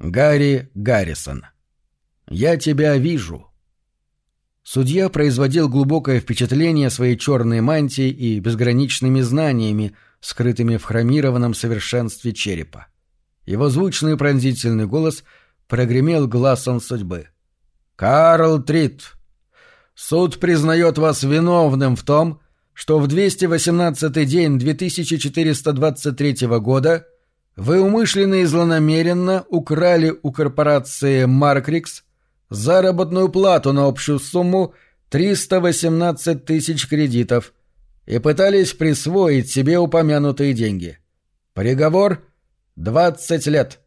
Гарри Гаррисон. «Я тебя вижу». Судья производил глубокое впечатление своей черной мантией и безграничными знаниями, скрытыми в хромированном совершенстве черепа. Его звучный пронзительный голос прогремел глазом судьбы. «Карл Трит, суд признает вас виновным в том, что в 218 день 2423 года вы умышленно и злонамеренно украли у корпорации «Маркрикс» заработную плату на общую сумму 318 тысяч кредитов и пытались присвоить себе упомянутые деньги. Приговор — 20 лет.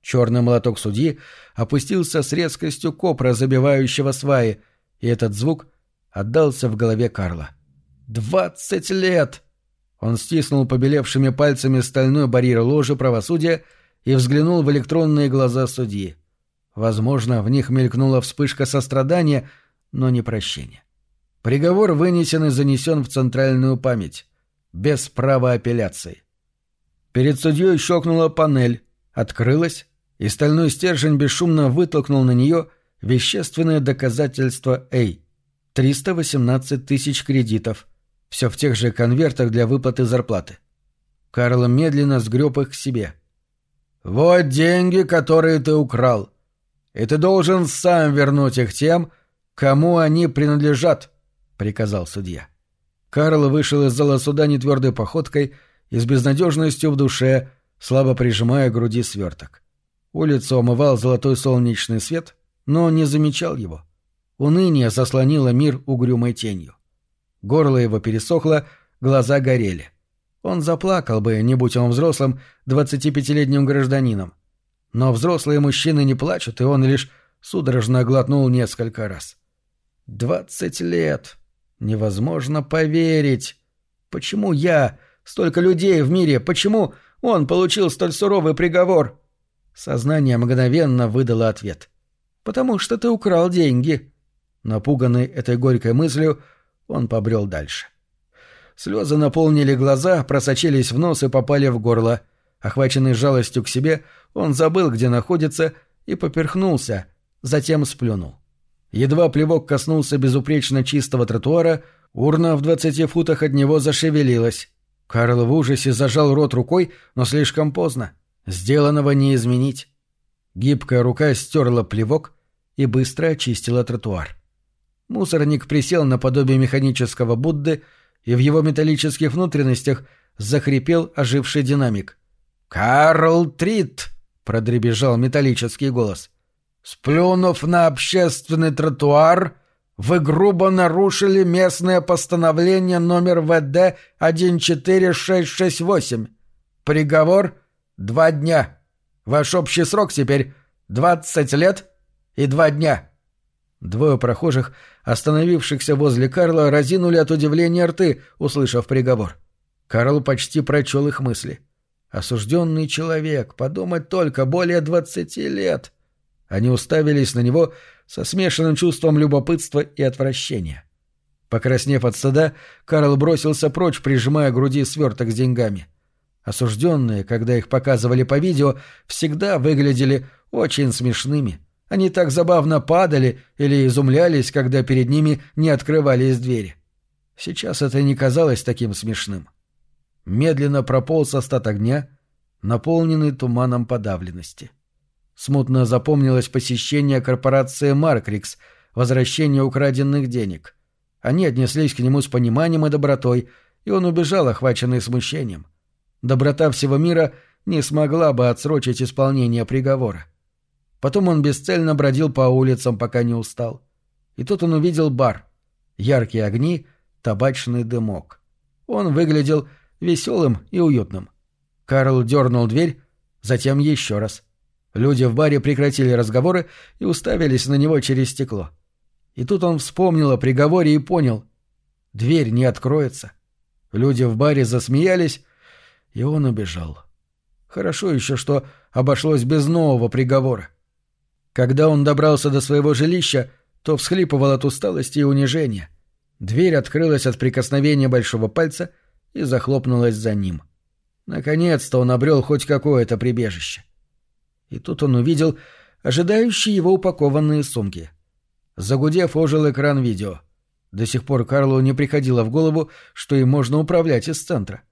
Черный молоток судьи опустился с резкостью копра, забивающего сваи, и этот звук отдался в голове Карла. «Двадцать лет!» Он стиснул побелевшими пальцами стальной барьер ложи правосудия и взглянул в электронные глаза судьи. Возможно, в них мелькнула вспышка сострадания, но не прощения. Приговор вынесен и занесен в центральную память. Без права апелляции. Перед судьей щелкнула панель, открылась, и стальной стержень бесшумно вытолкнул на нее вещественное доказательство «Эй» — 318 тысяч кредитов — все в тех же конвертах для выплаты зарплаты. Карл медленно сгреб их к себе. «Вот деньги, которые ты украл. И ты должен сам вернуть их тем, кому они принадлежат», — приказал судья. Карл вышел из зала суда нетвердой походкой и с безнадежностью в душе, слабо прижимая к груди сверток. Улицу омывал золотой солнечный свет, но он не замечал его. Уныние заслонило мир угрюмой тенью. Горло его пересохло, глаза горели. Он заплакал бы, не будь он взрослым, двадцатипятилетним гражданином. Но взрослые мужчины не плачут, и он лишь судорожно глотнул несколько раз. «Двадцать лет! Невозможно поверить! Почему я, столько людей в мире, почему он получил столь суровый приговор?» Сознание мгновенно выдало ответ. «Потому что ты украл деньги». Напуганный этой горькой мыслью, он побрел дальше. Слезы наполнили глаза, просочились в нос и попали в горло. Охваченный жалостью к себе, он забыл, где находится, и поперхнулся, затем сплюнул. Едва плевок коснулся безупречно чистого тротуара, урна в двадцати футах от него зашевелилась. Карл в ужасе зажал рот рукой, но слишком поздно. Сделанного не изменить. Гибкая рука стерла плевок и быстро очистила тротуар. Мусорник присел наподобие механического Будды, и в его металлических внутренностях захрипел оживший динамик. «Карл Трит!» — продребежал металлический голос. «Сплюнув на общественный тротуар, вы грубо нарушили местное постановление номер ВД 14668. Приговор — два дня. Ваш общий срок теперь — двадцать лет и два дня». Двое прохожих, остановившихся возле Карла, разинули от удивления рты, услышав приговор. Карл почти прочел их мысли. «Осужденный человек, подумать только, более двадцати лет!» Они уставились на него со смешанным чувством любопытства и отвращения. Покраснев от стыда, Карл бросился прочь, прижимая к груди сверток с деньгами. Осужденные, когда их показывали по видео, всегда выглядели очень смешными — они так забавно падали или изумлялись, когда перед ними не открывались двери. Сейчас это не казалось таким смешным. Медленно прополз остаток дня, наполненный туманом подавленности. Смутно запомнилось посещение корпорации «Маркрикс», возвращение украденных денег. Они отнеслись к нему с пониманием и добротой, и он убежал, охваченный смущением. Доброта всего мира не смогла бы отсрочить исполнение приговора. Потом он бесцельно бродил по улицам, пока не устал. И тут он увидел бар. Яркие огни, табачный дымок. Он выглядел веселым и уютным. Карл дернул дверь, затем еще раз. Люди в баре прекратили разговоры и уставились на него через стекло. И тут он вспомнил о приговоре и понял. Дверь не откроется. Люди в баре засмеялись, и он убежал. Хорошо еще, что обошлось без нового приговора. Когда он добрался до своего жилища, то всхлипывал от усталости и унижения. Дверь открылась от прикосновения большого пальца и захлопнулась за ним. Наконец-то он обрел хоть какое-то прибежище. И тут он увидел ожидающие его упакованные сумки. Загудев, ожил экран видео. До сих пор Карлу не приходило в голову, что им можно управлять из центра.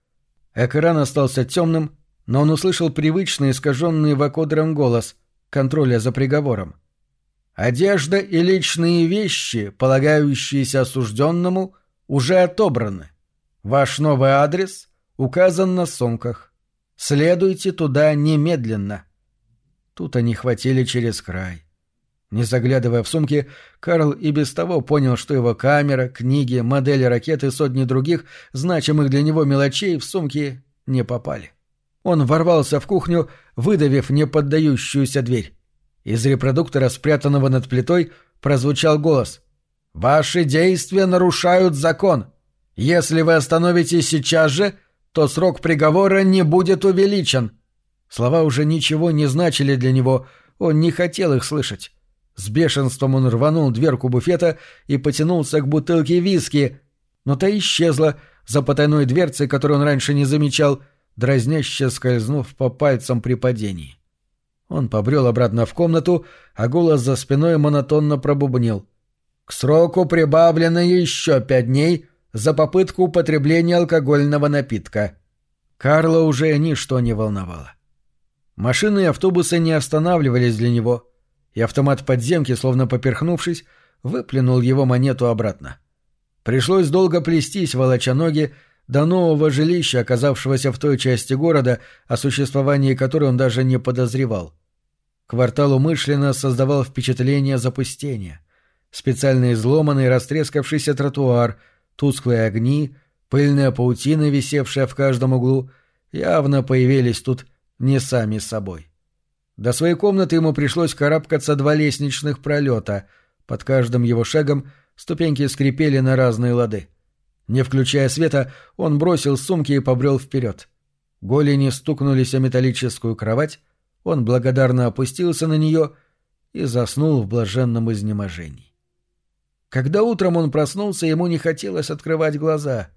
Экран остался темным, но он услышал привычный искаженный вакодром голос контроля за приговором. «Одежда и личные вещи, полагающиеся осужденному, уже отобраны. Ваш новый адрес указан на сумках. Следуйте туда немедленно». Тут они хватили через край. Не заглядывая в сумки, Карл и без того понял, что его камера, книги, модели ракеты и сотни других, значимых для него мелочей, в сумки не попали. Он ворвался в кухню, выдавив неподдающуюся дверь. Из репродуктора, спрятанного над плитой, прозвучал голос. «Ваши действия нарушают закон. Если вы остановитесь сейчас же, то срок приговора не будет увеличен». Слова уже ничего не значили для него, он не хотел их слышать. С бешенством он рванул дверку буфета и потянулся к бутылке виски, но та исчезла за потайной дверцей, которую он раньше не замечал, дразняще скользнув по пальцам при падении. Он побрел обратно в комнату, а голос за спиной монотонно пробубнил. «К сроку прибавлено еще пять дней за попытку употребления алкогольного напитка». Карла уже ничто не волновало. Машины и автобусы не останавливались для него, и автомат подземки, словно поперхнувшись, выплюнул его монету обратно. Пришлось долго плестись, волоча ноги, до нового жилища, оказавшегося в той части города, о существовании которой он даже не подозревал. Квартал умышленно создавал впечатление запустения. Специально изломанный растрескавшийся тротуар, тусклые огни, пыльная паутина, висевшая в каждом углу, явно появились тут не сами собой. До своей комнаты ему пришлось карабкаться два лестничных пролета. Под каждым его шагом ступеньки скрипели на разные лады. Не включая света, он бросил сумки и побрел вперед. Голени стукнулись о металлическую кровать, он благодарно опустился на нее и заснул в блаженном изнеможении. Когда утром он проснулся, ему не хотелось открывать глаза.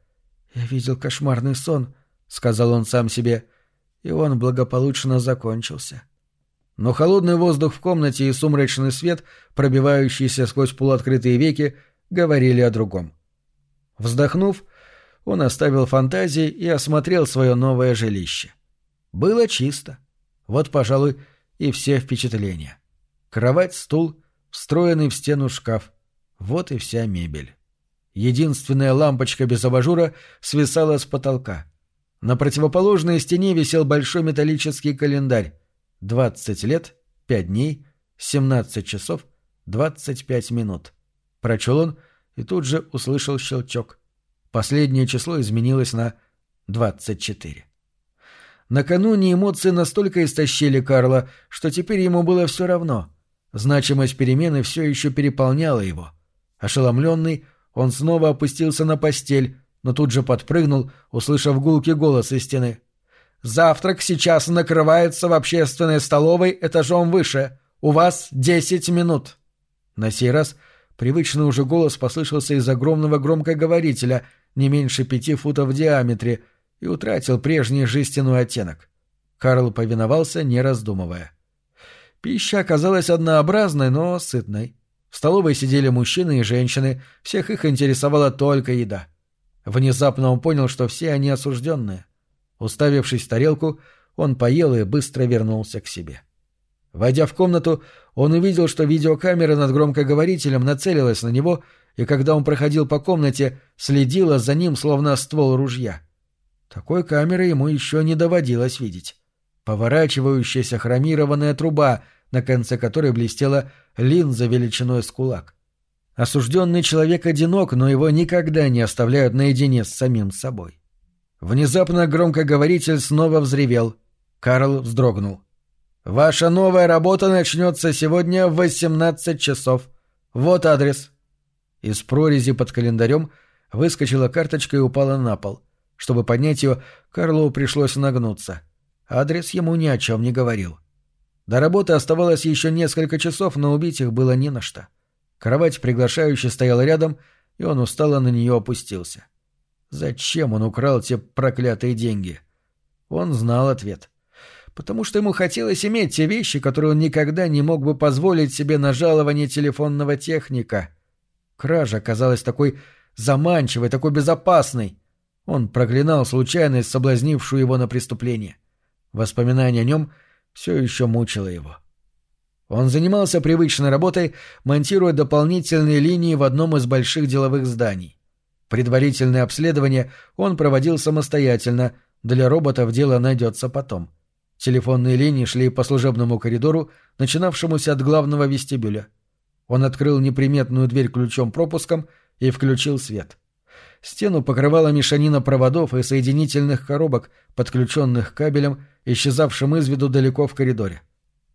«Я видел кошмарный сон», — сказал он сам себе, — и он благополучно закончился. Но холодный воздух в комнате и сумрачный свет, пробивающийся сквозь полуоткрытые веки, говорили о другом. — Вздохнув, он оставил фантазии и осмотрел свое новое жилище. Было чисто. Вот, пожалуй, и все впечатления. Кровать, стул, встроенный в стену шкаф. Вот и вся мебель. Единственная лампочка без абажура свисала с потолка. На противоположной стене висел большой металлический календарь. 20 лет, 5 дней, 17 часов, 25 минут. Прочел он — и тут же услышал щелчок. Последнее число изменилось на 24. Накануне эмоции настолько истощили Карла, что теперь ему было все равно. Значимость перемены все еще переполняла его. Ошеломленный, он снова опустился на постель, но тут же подпрыгнул, услышав гулкий голос из стены. «Завтрак сейчас накрывается в общественной столовой этажом выше. У вас десять минут». На сей раз — Привычный уже голос послышался из огромного громкоговорителя, не меньше пяти футов в диаметре, и утратил прежний жестяной оттенок. Карл повиновался, не раздумывая. Пища оказалась однообразной, но сытной. В столовой сидели мужчины и женщины, всех их интересовала только еда. Внезапно он понял, что все они осужденные. Уставившись в тарелку, он поел и быстро вернулся к себе. — Войдя в комнату, он увидел, что видеокамера над громкоговорителем нацелилась на него, и когда он проходил по комнате, следила за ним, словно ствол ружья. Такой камеры ему еще не доводилось видеть. Поворачивающаяся хромированная труба, на конце которой блестела линза величиной с кулак. Осужденный человек одинок, но его никогда не оставляют наедине с самим собой. Внезапно громкоговоритель снова взревел. Карл вздрогнул. Ваша новая работа начнется сегодня в 18 часов. Вот адрес. Из прорези под календарем выскочила карточка и упала на пол. Чтобы поднять ее, Карлову пришлось нагнуться. Адрес ему ни о чем не говорил. До работы оставалось еще несколько часов, но убить их было не на что. Кровать приглашающе стояла рядом, и он устало на нее опустился. Зачем он украл те проклятые деньги? Он знал ответ. Потому что ему хотелось иметь те вещи, которые он никогда не мог бы позволить себе на жалование телефонного техника. Кража казалась такой заманчивой, такой безопасной. Он проклинал случайность, соблазнившую его на преступление. Воспоминание о нем все еще мучило его. Он занимался привычной работой, монтируя дополнительные линии в одном из больших деловых зданий. Предварительное обследование он проводил самостоятельно, для роботов дело найдется потом. Телефонные линии шли по служебному коридору, начинавшемуся от главного вестибюля. Он открыл неприметную дверь ключом-пропуском и включил свет. Стену покрывала мешанина проводов и соединительных коробок, подключенных кабелем, исчезавшим из виду далеко в коридоре.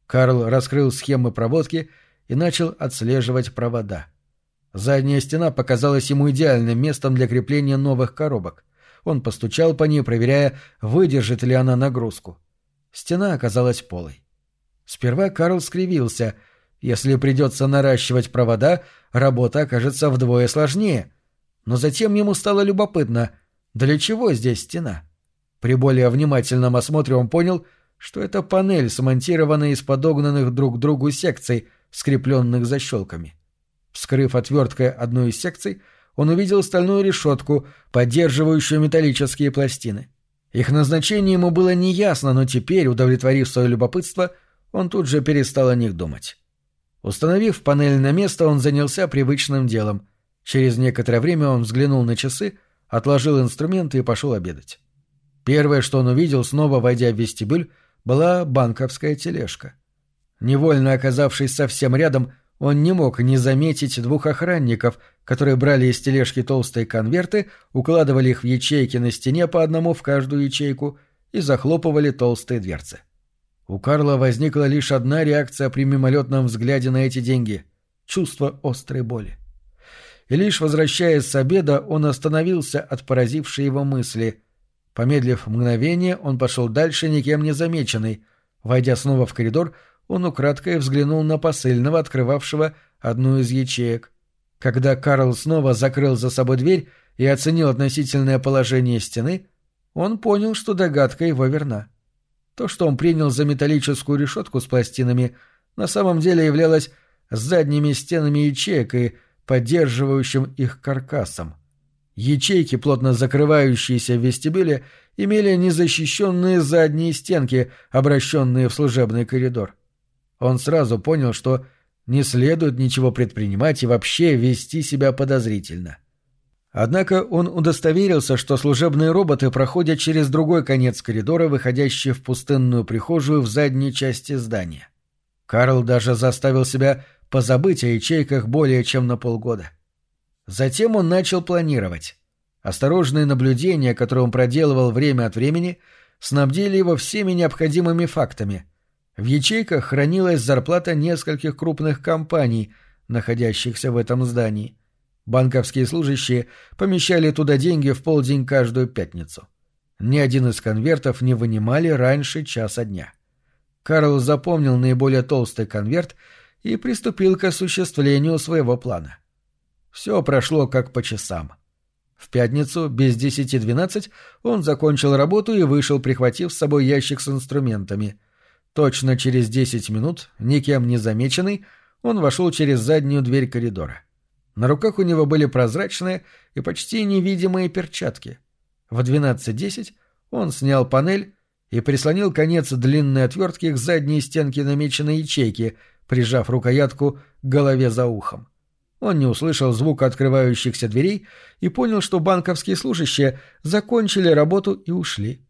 Карл раскрыл схемы проводки и начал отслеживать провода. Задняя стена показалась ему идеальным местом для крепления новых коробок. Он постучал по ней, проверяя, выдержит ли она нагрузку. Стена оказалась полой. Сперва Карл скривился. Если придется наращивать провода, работа окажется вдвое сложнее. Но затем ему стало любопытно, для чего здесь стена? При более внимательном осмотре он понял — что это панель, смонтированная из подогнанных друг к другу секций, скрепленных защелками. Вскрыв отверткой одну из секций, он увидел стальную решетку, поддерживающую металлические пластины. Их назначение ему было неясно, но теперь, удовлетворив свое любопытство, он тут же перестал о них думать. Установив панель на место, он занялся привычным делом. Через некоторое время он взглянул на часы, отложил инструменты и пошел обедать. Первое, что он увидел, снова войдя в вестибюль, была банковская тележка. Невольно оказавшись совсем рядом, он не мог не заметить двух охранников, которые брали из тележки толстые конверты, укладывали их в ячейки на стене по одному в каждую ячейку и захлопывали толстые дверцы. У Карла возникла лишь одна реакция при мимолетном взгляде на эти деньги — чувство острой боли. И лишь возвращаясь с обеда, он остановился от поразившей его мысли — Помедлив мгновение, он пошел дальше, никем не замеченный. Войдя снова в коридор, он украдкой взглянул на посыльного, открывавшего одну из ячеек. Когда Карл снова закрыл за собой дверь и оценил относительное положение стены, он понял, что догадка его верна. То, что он принял за металлическую решетку с пластинами, на самом деле являлось задними стенами ячеек и поддерживающим их каркасом. Ячейки, плотно закрывающиеся в вестибюле, имели незащищенные задние стенки, обращенные в служебный коридор. Он сразу понял, что не следует ничего предпринимать и вообще вести себя подозрительно. Однако он удостоверился, что служебные роботы проходят через другой конец коридора, выходящий в пустынную прихожую в задней части здания. Карл даже заставил себя позабыть о ячейках более чем на полгода. Затем он начал планировать. Осторожные наблюдения, которые он проделывал время от времени, снабдили его всеми необходимыми фактами. В ячейках хранилась зарплата нескольких крупных компаний, находящихся в этом здании. Банковские служащие помещали туда деньги в полдень каждую пятницу. Ни один из конвертов не вынимали раньше часа дня. Карл запомнил наиболее толстый конверт и приступил к осуществлению своего плана. Все прошло как по часам. В пятницу, без десяти двенадцать, он закончил работу и вышел, прихватив с собой ящик с инструментами. Точно через десять минут, никем не замеченный, он вошел через заднюю дверь коридора. На руках у него были прозрачные и почти невидимые перчатки. В двенадцать десять он снял панель и прислонил конец длинной отвертки к задней стенке намеченной ячейки, прижав рукоятку к голове за ухом. Он не услышал звука открывающихся дверей и понял, что банковские служащие закончили работу и ушли.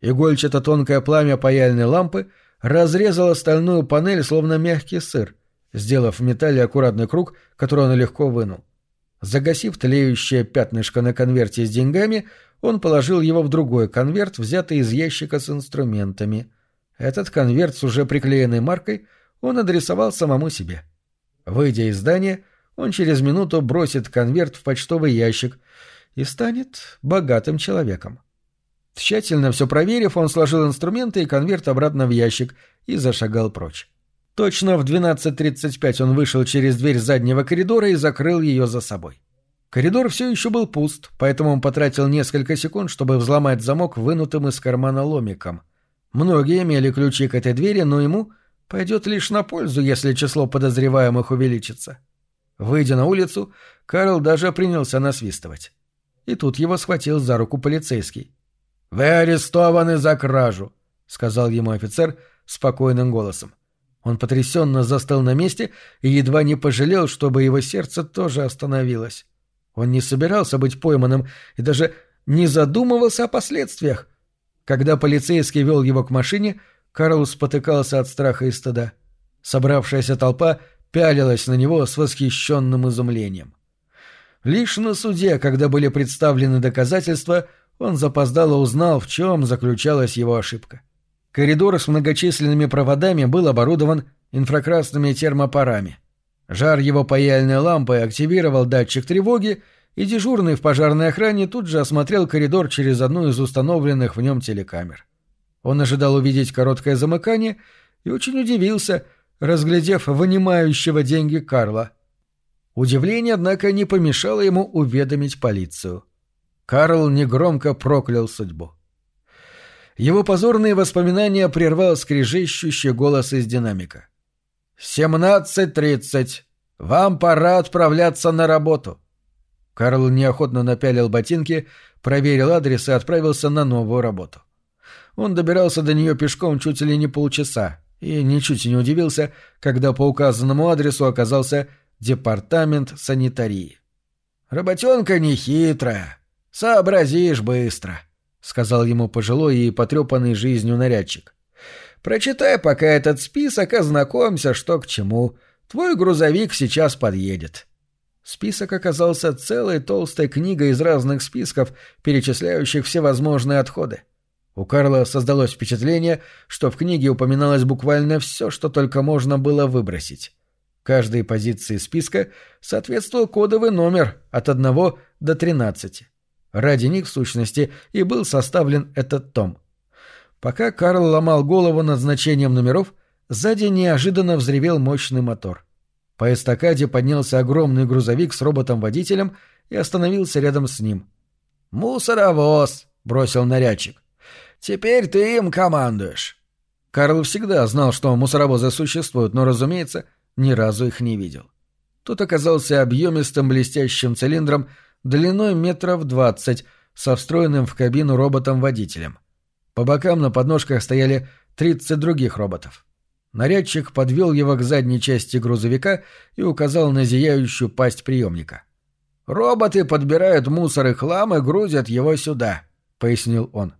Игольчато-тонкое пламя паяльной лампы разрезало стальную панель, словно мягкий сыр, сделав в металле аккуратный круг, который он легко вынул. Загасив тлеющее пятнышко на конверте с деньгами, он положил его в другой конверт, взятый из ящика с инструментами. Этот конверт с уже приклеенной маркой он адресовал самому себе. Выйдя из здания, он через минуту бросит конверт в почтовый ящик и станет богатым человеком. Тщательно все проверив, он сложил инструменты и конверт обратно в ящик и зашагал прочь. Точно в 12.35 он вышел через дверь заднего коридора и закрыл ее за собой. Коридор все еще был пуст, поэтому он потратил несколько секунд, чтобы взломать замок вынутым из кармана ломиком. Многие имели ключи к этой двери, но ему пойдет лишь на пользу, если число подозреваемых увеличится. Выйдя на улицу, Карл даже принялся насвистывать. И тут его схватил за руку полицейский. «Вы арестованы за кражу», — сказал ему офицер спокойным голосом. Он потрясенно застыл на месте и едва не пожалел, чтобы его сердце тоже остановилось. Он не собирался быть пойманным и даже не задумывался о последствиях. Когда полицейский вел его к машине, Карл спотыкался от страха и стыда. Собравшаяся толпа пялилась на него с восхищенным изумлением. Лишь на суде, когда были представлены доказательства, он запоздало узнал, в чем заключалась его ошибка. Коридор с многочисленными проводами был оборудован инфракрасными термопарами. Жар его паяльной лампы активировал датчик тревоги, и дежурный в пожарной охране тут же осмотрел коридор через одну из установленных в нем телекамер. Он ожидал увидеть короткое замыкание и очень удивился, разглядев вынимающего деньги Карла. Удивление, однако, не помешало ему уведомить полицию. Карл негромко проклял судьбу. Его позорные воспоминания прервал скрежещущий голос из динамика. «Семнадцать тридцать. Вам пора отправляться на работу». Карл неохотно напялил ботинки, проверил адрес и отправился на новую работу. Он добирался до нее пешком чуть ли не полчаса и ничуть не удивился, когда по указанному адресу оказался департамент санитарии. «Работенка нехитрая. Сообразишь быстро», — сказал ему пожилой и потрепанный жизнью нарядчик. «Прочитай пока этот список, ознакомься, что к чему. Твой грузовик сейчас подъедет». Список оказался целой толстой книгой из разных списков, перечисляющих всевозможные отходы. У Карла создалось впечатление, что в книге упоминалось буквально все, что только можно было выбросить. Каждой позиции списка соответствовал кодовый номер от 1 до 13. Ради них, в сущности, и был составлен этот том. Пока Карл ломал голову над значением номеров, сзади неожиданно взревел мощный мотор. По эстакаде поднялся огромный грузовик с роботом-водителем и остановился рядом с ним. «Мусоровоз!» — бросил нарядчик. «Теперь ты им командуешь». Карл всегда знал, что мусоровозы существуют, но, разумеется, ни разу их не видел. Тут оказался объемистым блестящим цилиндром длиной метров двадцать, со встроенным в кабину роботом-водителем. По бокам на подножках стояли тридцать других роботов. Нарядчик подвел его к задней части грузовика и указал на зияющую пасть приемника. «Роботы подбирают мусор и хлам и грузят его сюда», — пояснил он.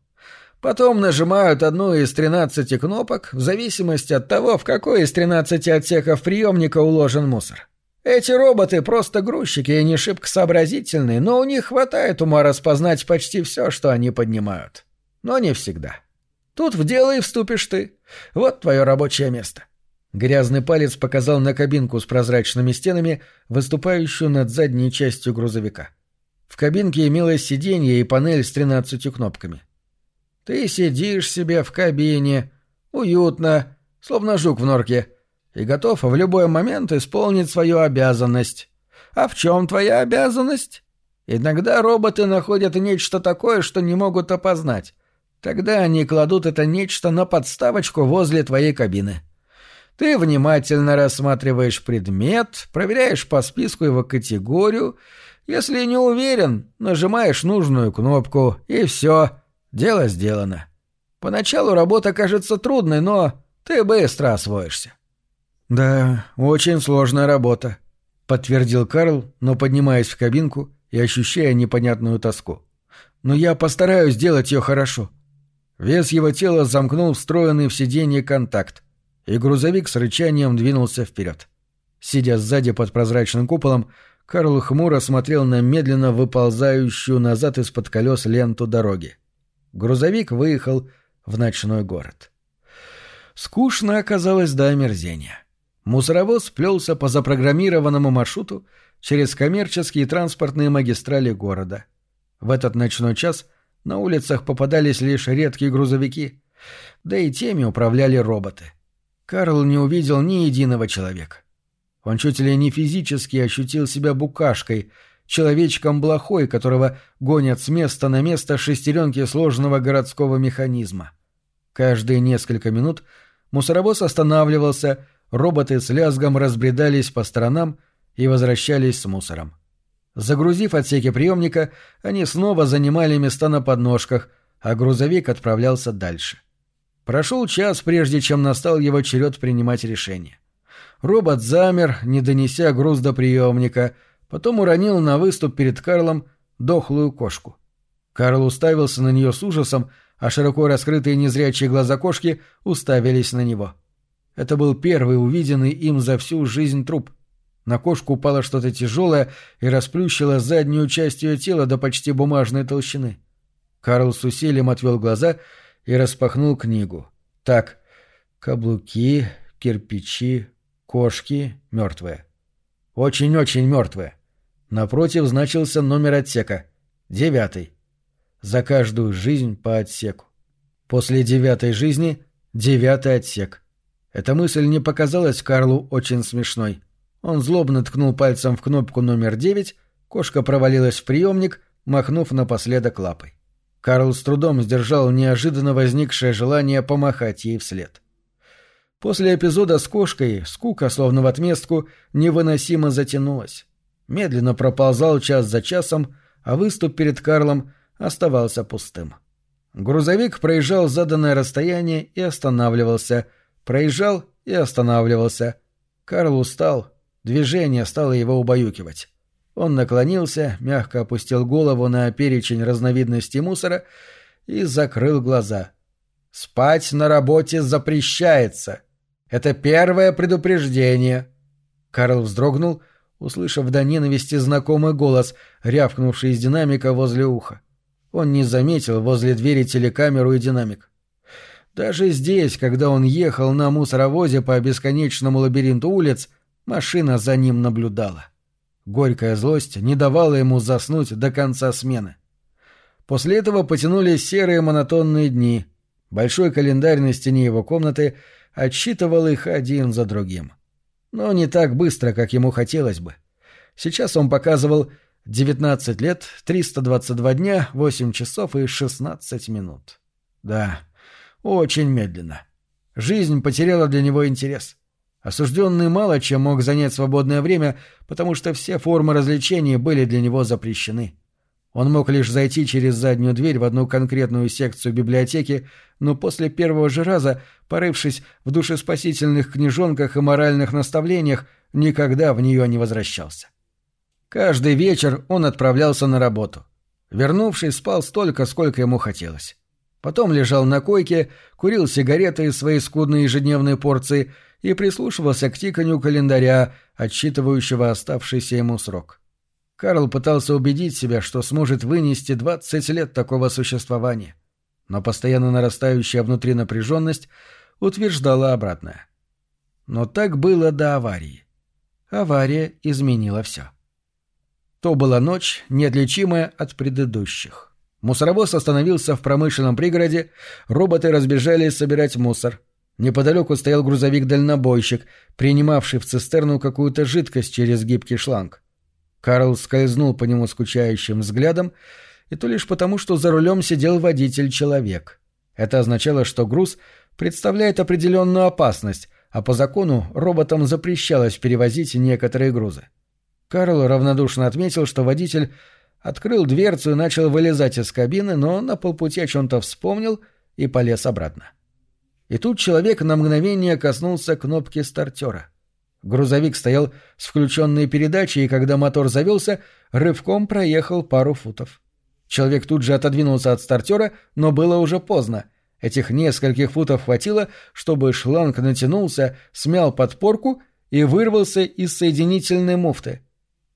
«Потом нажимают одну из тринадцати кнопок в зависимости от того, в какой из тринадцати отсеков приемника уложен мусор. Эти роботы просто грузчики и не шибко сообразительные, но у них хватает ума распознать почти все, что они поднимают. Но не всегда. Тут в дело и вступишь ты. Вот твое рабочее место. Грязный палец показал на кабинку с прозрачными стенами, выступающую над задней частью грузовика. В кабинке имелось сиденье и панель с тринадцатью кнопками. Ты сидишь себе в кабине, уютно, словно жук в норке, и готов в любой момент исполнить свою обязанность. А в чем твоя обязанность? Иногда роботы находят нечто такое, что не могут опознать. Тогда они кладут это нечто на подставочку возле твоей кабины. Ты внимательно рассматриваешь предмет, проверяешь по списку его категорию. Если не уверен, нажимаешь нужную кнопку, и все, дело сделано. Поначалу работа кажется трудной, но ты быстро освоишься. «Да, очень сложная работа», — подтвердил Карл, но поднимаясь в кабинку и ощущая непонятную тоску. «Но я постараюсь сделать ее хорошо». Вес его тела замкнул встроенный в сиденье контакт, и грузовик с рычанием двинулся вперед. Сидя сзади под прозрачным куполом, Карл хмуро смотрел на медленно выползающую назад из-под колес ленту дороги. Грузовик выехал в ночной город. Скучно оказалось до омерзения. Мусоровоз плелся по запрограммированному маршруту через коммерческие транспортные магистрали города. В этот ночной час на улицах попадались лишь редкие грузовики, да и теми управляли роботы. Карл не увидел ни единого человека. Он чуть ли не физически ощутил себя букашкой, человечком блохой, которого гонят с места на место шестеренки сложного городского механизма. Каждые несколько минут мусоровоз останавливался, роботы с лязгом разбредались по сторонам и возвращались с мусором. Загрузив отсеки приемника, они снова занимали места на подножках, а грузовик отправлялся дальше. Прошел час, прежде чем настал его черед принимать решение. Робот замер, не донеся груз до приемника, потом уронил на выступ перед Карлом дохлую кошку. Карл уставился на нее с ужасом, а широко раскрытые незрячие глаза кошки уставились на него. Это был первый увиденный им за всю жизнь труп. На кошку упало что-то тяжелое и расплющило заднюю часть ее тела до почти бумажной толщины. Карл с усилием отвел глаза и распахнул книгу. Так, каблуки, кирпичи, кошки, мертвые. Очень-очень мертвые. Напротив значился номер отсека. Девятый за каждую жизнь по отсеку. После девятой жизни — девятый отсек. Эта мысль не показалась Карлу очень смешной. Он злобно ткнул пальцем в кнопку номер девять, кошка провалилась в приемник, махнув напоследок лапой. Карл с трудом сдержал неожиданно возникшее желание помахать ей вслед. После эпизода с кошкой скука, словно в отместку, невыносимо затянулась. Медленно проползал час за часом, а выступ перед Карлом оставался пустым. Грузовик проезжал заданное расстояние и останавливался, проезжал и останавливался. Карл устал, движение стало его убаюкивать. Он наклонился, мягко опустил голову на перечень разновидностей мусора и закрыл глаза. «Спать на работе запрещается. Это первое предупреждение». Карл вздрогнул, услышав до ненависти знакомый голос, рявкнувший из динамика возле уха. Он не заметил возле двери телекамеру и динамик. Даже здесь, когда он ехал на мусоровозе по бесконечному лабиринту улиц, машина за ним наблюдала. Горькая злость не давала ему заснуть до конца смены. После этого потянулись серые монотонные дни. Большой календарь на стене его комнаты отсчитывал их один за другим. Но не так быстро, как ему хотелось бы. Сейчас он показывал 19 лет, 322 дня, 8 часов и 16 минут. Да, очень медленно. Жизнь потеряла для него интерес. Осужденный мало чем мог занять свободное время, потому что все формы развлечений были для него запрещены. Он мог лишь зайти через заднюю дверь в одну конкретную секцию библиотеки, но после первого же раза, порывшись в душеспасительных книжонках и моральных наставлениях, никогда в нее не возвращался. Каждый вечер он отправлялся на работу. Вернувшись, спал столько, сколько ему хотелось. Потом лежал на койке, курил сигареты из своей скудной ежедневной порции и прислушивался к тиканью календаря, отсчитывающего оставшийся ему срок. Карл пытался убедить себя, что сможет вынести 20 лет такого существования. Но постоянно нарастающая внутри напряженность утверждала обратное. Но так было до аварии. Авария изменила все. То была ночь, неотличимая от предыдущих. Мусоровоз остановился в промышленном пригороде, роботы разбежались собирать мусор. Неподалеку стоял грузовик-дальнобойщик, принимавший в цистерну какую-то жидкость через гибкий шланг. Карл скользнул по нему скучающим взглядом, и то лишь потому, что за рулем сидел водитель-человек. Это означало, что груз представляет определенную опасность, а по закону роботам запрещалось перевозить некоторые грузы. Карл равнодушно отметил, что водитель открыл дверцу и начал вылезать из кабины, но на полпути о чем-то вспомнил и полез обратно. И тут человек на мгновение коснулся кнопки стартера. Грузовик стоял с включенной передачей, и когда мотор завелся, рывком проехал пару футов. Человек тут же отодвинулся от стартера, но было уже поздно. Этих нескольких футов хватило, чтобы шланг натянулся, смял подпорку и вырвался из соединительной муфты —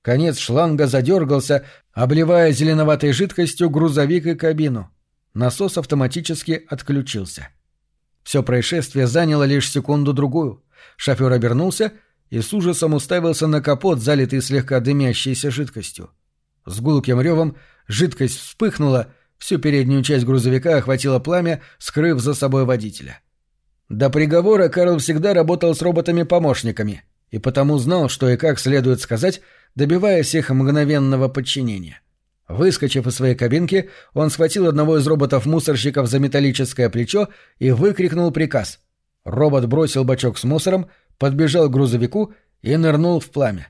Конец шланга задергался, обливая зеленоватой жидкостью грузовик и кабину. Насос автоматически отключился. Все происшествие заняло лишь секунду-другую. Шофер обернулся и с ужасом уставился на капот, залитый слегка дымящейся жидкостью. С гулким ревом жидкость вспыхнула, всю переднюю часть грузовика охватило пламя, скрыв за собой водителя. До приговора Карл всегда работал с роботами-помощниками и потому знал, что и как следует сказать, добиваясь их мгновенного подчинения. Выскочив из своей кабинки, он схватил одного из роботов-мусорщиков за металлическое плечо и выкрикнул приказ. Робот бросил бачок с мусором, подбежал к грузовику и нырнул в пламя.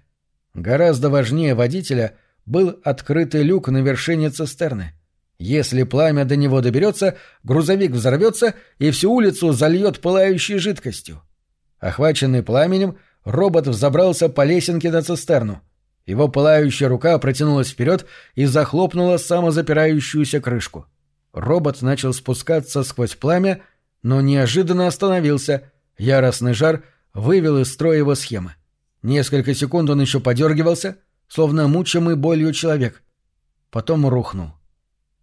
Гораздо важнее водителя был открытый люк на вершине цистерны. Если пламя до него доберется, грузовик взорвется и всю улицу зальет пылающей жидкостью. Охваченный пламенем, робот взобрался по лесенке на цистерну. Его пылающая рука протянулась вперед и захлопнула самозапирающуюся крышку. Робот начал спускаться сквозь пламя, но неожиданно остановился. Яростный жар вывел из строя его схемы. Несколько секунд он еще подергивался, словно мучимый болью человек. Потом рухнул.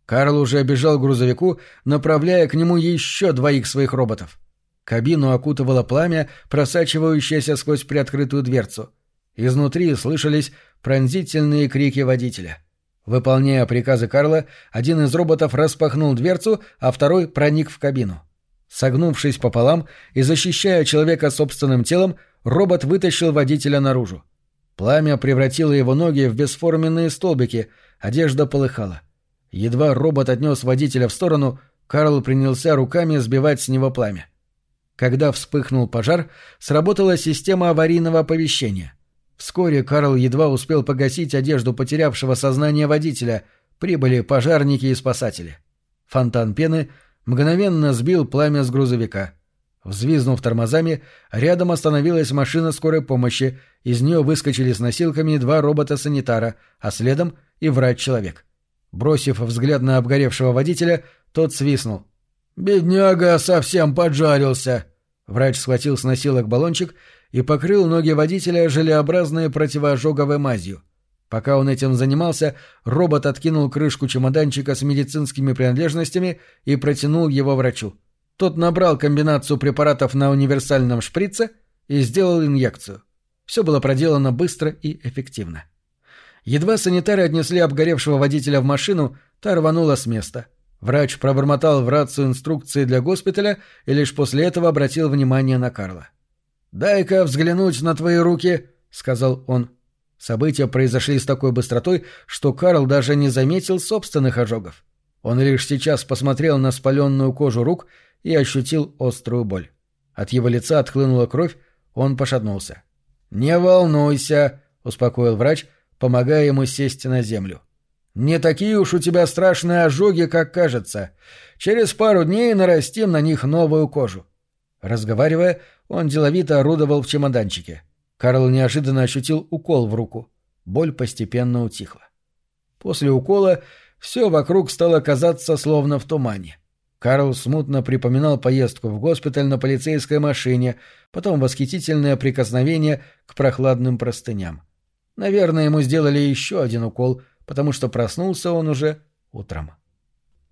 Карл уже обежал к грузовику, направляя к нему еще двоих своих роботов. Кабину окутывало пламя, просачивающееся сквозь приоткрытую дверцу. Изнутри слышались пронзительные крики водителя. Выполняя приказы Карла, один из роботов распахнул дверцу, а второй проник в кабину. Согнувшись пополам и защищая человека собственным телом, робот вытащил водителя наружу. Пламя превратило его ноги в бесформенные столбики, одежда полыхала. Едва робот отнес водителя в сторону, Карл принялся руками сбивать с него пламя. Когда вспыхнул пожар, сработала система аварийного оповещения. Вскоре Карл едва успел погасить одежду потерявшего сознание водителя. Прибыли пожарники и спасатели. Фонтан пены мгновенно сбил пламя с грузовика. Взвизнув тормозами, рядом остановилась машина скорой помощи, из нее выскочили с носилками два робота-санитара, а следом и врач-человек. Бросив взгляд на обгоревшего водителя, тот свистнул. «Бедняга совсем поджарился!» Врач схватил с носилок баллончик и покрыл ноги водителя желеобразной противоожоговой мазью. Пока он этим занимался, робот откинул крышку чемоданчика с медицинскими принадлежностями и протянул его врачу. Тот набрал комбинацию препаратов на универсальном шприце и сделал инъекцию. Все было проделано быстро и эффективно. Едва санитары отнесли обгоревшего водителя в машину, та рванула с места. Врач пробормотал в рацию инструкции для госпиталя и лишь после этого обратил внимание на Карла. «Дай-ка взглянуть на твои руки», — сказал он. События произошли с такой быстротой, что Карл даже не заметил собственных ожогов. Он лишь сейчас посмотрел на спаленную кожу рук и ощутил острую боль. От его лица отхлынула кровь, он пошатнулся. «Не волнуйся», — успокоил врач, помогая ему сесть на землю. «Не такие уж у тебя страшные ожоги, как кажется. Через пару дней нарастим на них новую кожу». Разговаривая, он деловито орудовал в чемоданчике. Карл неожиданно ощутил укол в руку. Боль постепенно утихла. После укола все вокруг стало казаться словно в тумане. Карл смутно припоминал поездку в госпиталь на полицейской машине, потом восхитительное прикосновение к прохладным простыням. Наверное, ему сделали еще один укол, потому что проснулся он уже утром.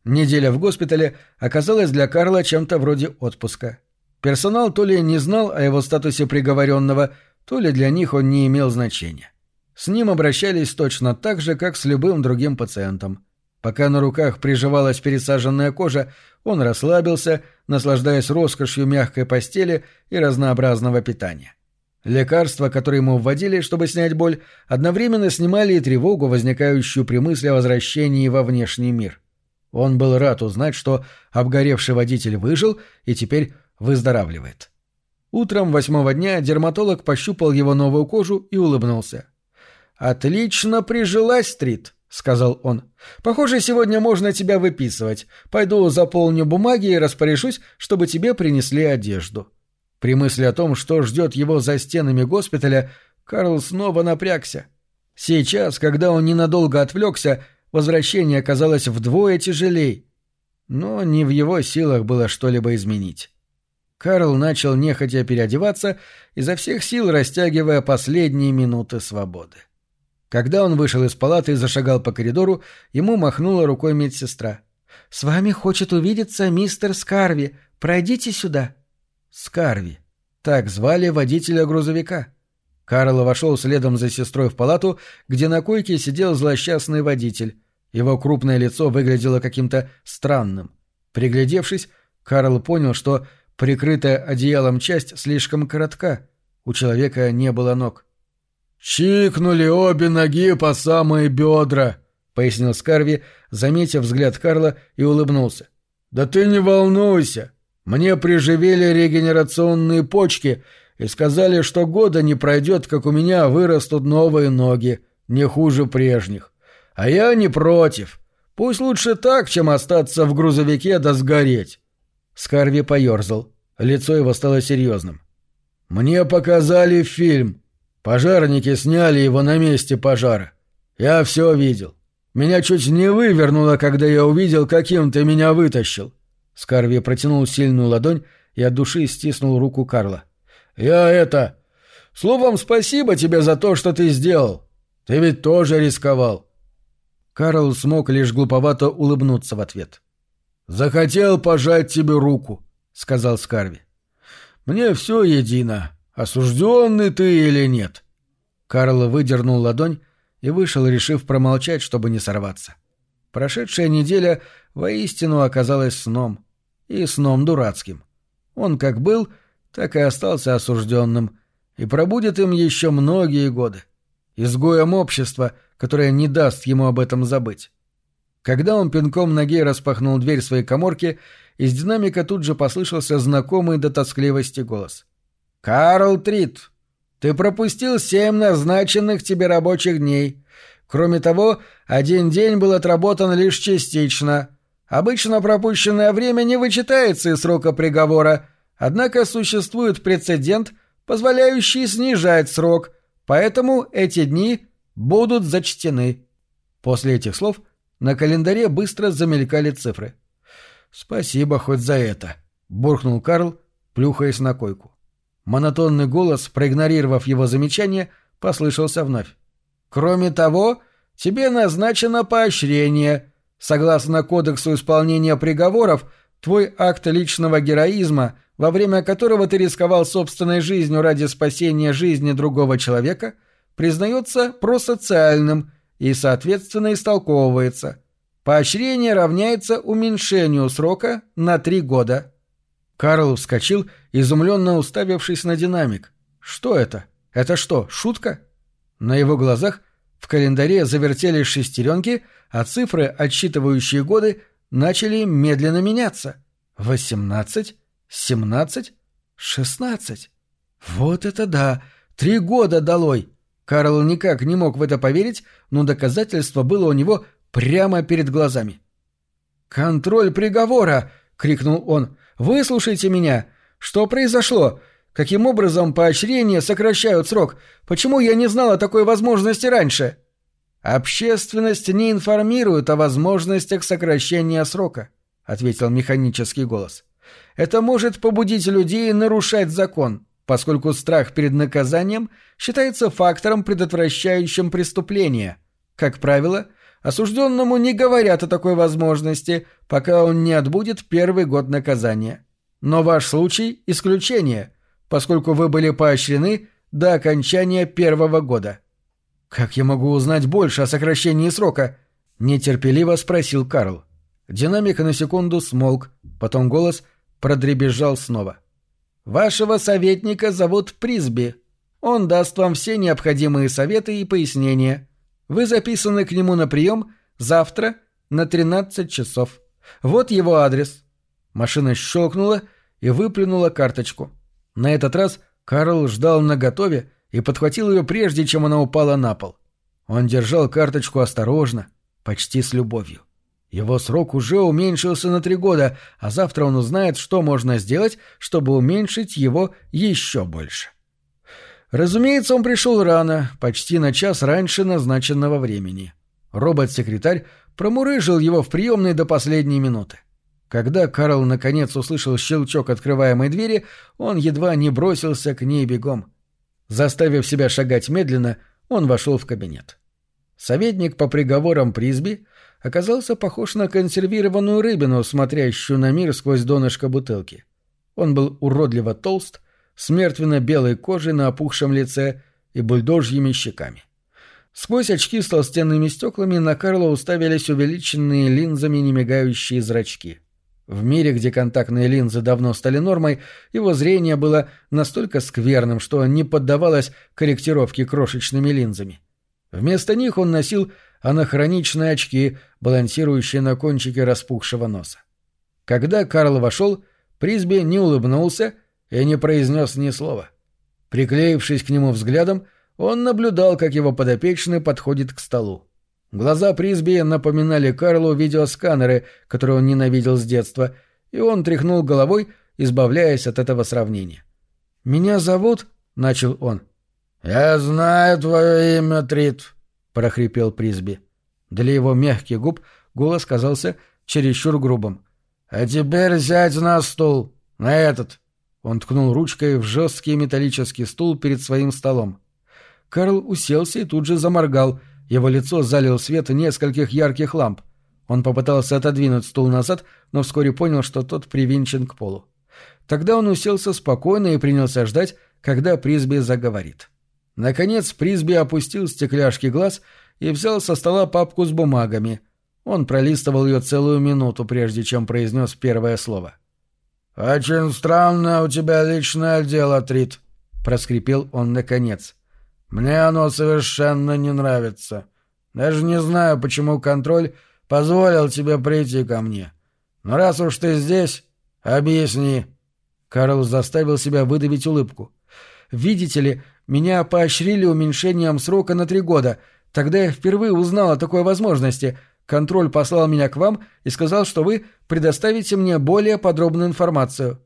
Неделя в госпитале оказалась для Карла чем-то вроде отпуска. Персонал то ли не знал о его статусе приговоренного, то ли для них он не имел значения. С ним обращались точно так же, как с любым другим пациентом. Пока на руках приживалась пересаженная кожа, он расслабился, наслаждаясь роскошью мягкой постели и разнообразного питания. Лекарства, которые ему вводили, чтобы снять боль, одновременно снимали и тревогу, возникающую при мысли о возвращении во внешний мир. Он был рад узнать, что обгоревший водитель выжил и теперь выздоравливает. Утром восьмого дня дерматолог пощупал его новую кожу и улыбнулся. «Отлично прижилась, Стрит», — сказал он. «Похоже, сегодня можно тебя выписывать. Пойду заполню бумаги и распоряжусь, чтобы тебе принесли одежду». При мысли о том, что ждет его за стенами госпиталя, Карл снова напрягся. Сейчас, когда он ненадолго отвлекся, возвращение оказалось вдвое тяжелей. Но не в его силах было что-либо изменить. Карл начал нехотя переодеваться, изо всех сил растягивая последние минуты свободы. Когда он вышел из палаты и зашагал по коридору, ему махнула рукой медсестра. «С вами хочет увидеться мистер Скарви. Пройдите сюда». Скарви. Так звали водителя грузовика. Карл вошел следом за сестрой в палату, где на койке сидел злосчастный водитель. Его крупное лицо выглядело каким-то странным. Приглядевшись, Карл понял, что прикрытая одеялом часть слишком коротка. У человека не было ног. «Чикнули обе ноги по самые бедра», —— пояснил Скарви, заметив взгляд Карла и улыбнулся. «Да ты не волнуйся. Мне приживели регенерационные почки и сказали, что года не пройдет, как у меня вырастут новые ноги, не хуже прежних. А я не против. Пусть лучше так, чем остаться в грузовике да сгореть». Скарви поерзал. Лицо его стало серьезным. «Мне показали фильм. Пожарники сняли его на месте пожара. Я все видел. Меня чуть не вывернуло, когда я увидел, каким ты меня вытащил. Скарви протянул сильную ладонь и от души стиснул руку Карла. Я это... Словом, спасибо тебе за то, что ты сделал. Ты ведь тоже рисковал. Карл смог лишь глуповато улыбнуться в ответ. «Захотел пожать тебе руку», — сказал Скарви. «Мне все едино, осужденный ты или нет». Карл выдернул ладонь и вышел, решив промолчать, чтобы не сорваться. Прошедшая неделя воистину оказалась сном. И сном дурацким. Он как был, так и остался осужденным. И пробудет им еще многие годы. Изгоем общества, которое не даст ему об этом забыть. Когда он пинком ноги распахнул дверь своей коморки, из динамика тут же послышался знакомый до тоскливости голос. «Карл Трит, ты пропустил семь назначенных тебе рабочих дней. Кроме того, один день был отработан лишь частично. Обычно пропущенное время не вычитается из срока приговора, однако существует прецедент, позволяющий снижать срок, поэтому эти дни будут зачтены. После этих слов на календаре быстро замелькали цифры. «Спасибо хоть за это», — буркнул Карл, плюхаясь на койку. Монотонный голос, проигнорировав его замечание, послышался вновь. «Кроме того, тебе назначено поощрение. Согласно Кодексу исполнения приговоров, твой акт личного героизма, во время которого ты рисковал собственной жизнью ради спасения жизни другого человека, признается просоциальным и, соответственно, истолковывается. Поощрение равняется уменьшению срока на три года». Карл вскочил, изумленно уставившись на динамик. «Что это? Это что, шутка?» На его глазах в календаре завертелись шестеренки, а цифры, отсчитывающие годы, начали медленно меняться. Восемнадцать, семнадцать, шестнадцать. Вот это да! Три года долой! Карл никак не мог в это поверить, но доказательство было у него прямо перед глазами. «Контроль приговора!» — крикнул он. Выслушайте меня. Что произошло? Каким образом поощрения сокращают срок? Почему я не знал о такой возможности раньше? Общественность не информирует о возможностях сокращения срока, ответил механический голос. Это может побудить людей нарушать закон, поскольку страх перед наказанием считается фактором, предотвращающим преступление. Как правило, Осужденному не говорят о такой возможности, пока он не отбудет первый год наказания. Но ваш случай – исключение, поскольку вы были поощрены до окончания первого года. «Как я могу узнать больше о сокращении срока?» – нетерпеливо спросил Карл. Динамик на секунду смолк, потом голос продребезжал снова. «Вашего советника зовут Призби. Он даст вам все необходимые советы и пояснения». Вы записаны к нему на прием завтра на 13 часов. Вот его адрес». Машина щелкнула и выплюнула карточку. На этот раз Карл ждал наготове и подхватил ее прежде, чем она упала на пол. Он держал карточку осторожно, почти с любовью. Его срок уже уменьшился на три года, а завтра он узнает, что можно сделать, чтобы уменьшить его еще больше. Разумеется, он пришел рано, почти на час раньше назначенного времени. Робот-секретарь промурыжил его в приемной до последней минуты. Когда Карл наконец услышал щелчок открываемой двери, он едва не бросился к ней бегом. Заставив себя шагать медленно, он вошел в кабинет. Советник по приговорам Призби оказался похож на консервированную рыбину, смотрящую на мир сквозь донышко бутылки. Он был уродливо толст, с мертвенно-белой кожей на опухшем лице и бульдожьими щеками. Сквозь очки с толстенными стеклами на Карла уставились увеличенные линзами немигающие зрачки. В мире, где контактные линзы давно стали нормой, его зрение было настолько скверным, что не поддавалось корректировке крошечными линзами. Вместо них он носил анахроничные очки, балансирующие на кончике распухшего носа. Когда Карл вошел, Присби не улыбнулся и не произнес ни слова. Приклеившись к нему взглядом, он наблюдал, как его подопечный подходит к столу. Глаза Присби напоминали Карлу видеосканеры, которые он ненавидел с детства, и он тряхнул головой, избавляясь от этого сравнения. «Меня зовут...» — начал он. «Я знаю твое имя, Трит», — прохрипел Присби. Для его мягких губ голос казался чересчур грубым. «А теперь сядь на стул, на этот». Он ткнул ручкой в жесткий металлический стул перед своим столом. Карл уселся и тут же заморгал. Его лицо залил свет нескольких ярких ламп. Он попытался отодвинуть стул назад, но вскоре понял, что тот привинчен к полу. Тогда он уселся спокойно и принялся ждать, когда Присби заговорит. Наконец Присби опустил стекляшки глаз и взял со стола папку с бумагами. Он пролистывал ее целую минуту, прежде чем произнес первое слово. «Очень странное у тебя личное дело, Трит», — проскрипел он наконец. «Мне оно совершенно не нравится. Даже не знаю, почему контроль позволил тебе прийти ко мне. Но раз уж ты здесь, объясни». Карл заставил себя выдавить улыбку. «Видите ли, меня поощрили уменьшением срока на три года. Тогда я впервые узнал о такой возможности. Контроль послал меня к вам и сказал, что вы предоставите мне более подробную информацию».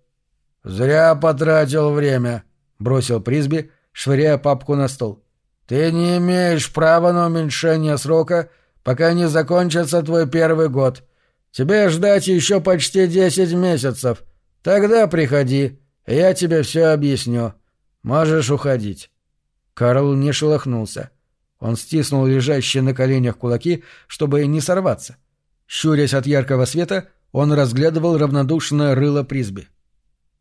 «Зря потратил время», — бросил Присби, швыряя папку на стол. «Ты не имеешь права на уменьшение срока, пока не закончится твой первый год. Тебе ждать еще почти десять месяцев. Тогда приходи, я тебе все объясню. Можешь уходить». Карл не шелохнулся. Он стиснул лежащие на коленях кулаки, чтобы не сорваться. Щурясь от яркого света, он разглядывал равнодушное рыло призби.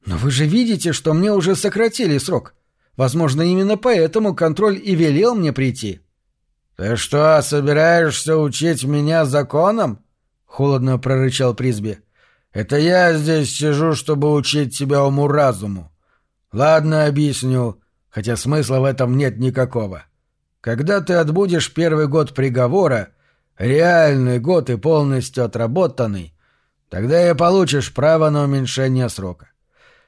«Но вы же видите, что мне уже сократили срок. Возможно, именно поэтому контроль и велел мне прийти». «Ты что, собираешься учить меня законам?» — холодно прорычал Присби. «Это я здесь сижу, чтобы учить тебя уму-разуму. Ладно, объясню, хотя смысла в этом нет никакого. Когда ты отбудешь первый год приговора, реальный год и полностью отработанный, тогда и получишь право на уменьшение срока.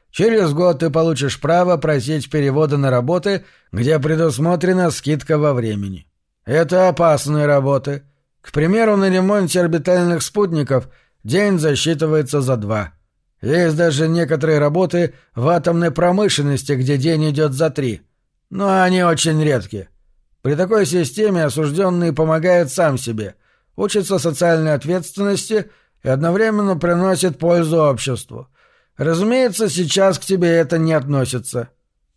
Через год ты получишь право просить перевода на работы, где предусмотрена скидка во времени. Это опасные работы. К примеру, на ремонте орбитальных спутников день засчитывается за два. Есть даже некоторые работы в атомной промышленности, где день идет за три. Но они очень редкие. При такой системе осужденный помогает сам себе, учится социальной ответственности и одновременно приносит пользу обществу. Разумеется, сейчас к тебе это не относится.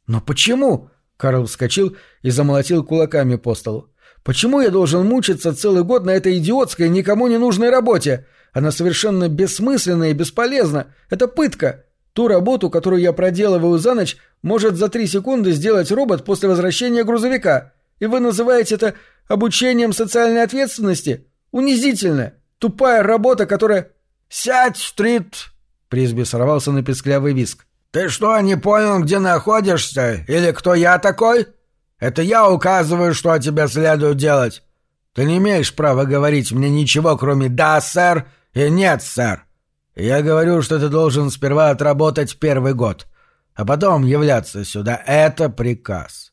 Но почему? Карл вскочил и замолотил кулаками по столу. Почему я должен мучиться целый год на этой идиотской, никому не нужной работе? Она совершенно бессмысленна и бесполезна. Это пытка. Ту работу, которую я проделываю за ночь, может за три секунды сделать робот после возвращения грузовика. И вы называете это обучением социальной ответственности? Унизительно. Тупая работа, которая... «Сядь, Стрит!» Присби сорвался на песклявый виск. «Ты что, не понял, где находишься? Или кто я такой? Это я указываю, что тебе следует делать. Ты не имеешь права говорить мне ничего, кроме «да, сэр» и «нет, сэр». Я говорю, что ты должен сперва отработать первый год, а потом являться сюда. Это приказ».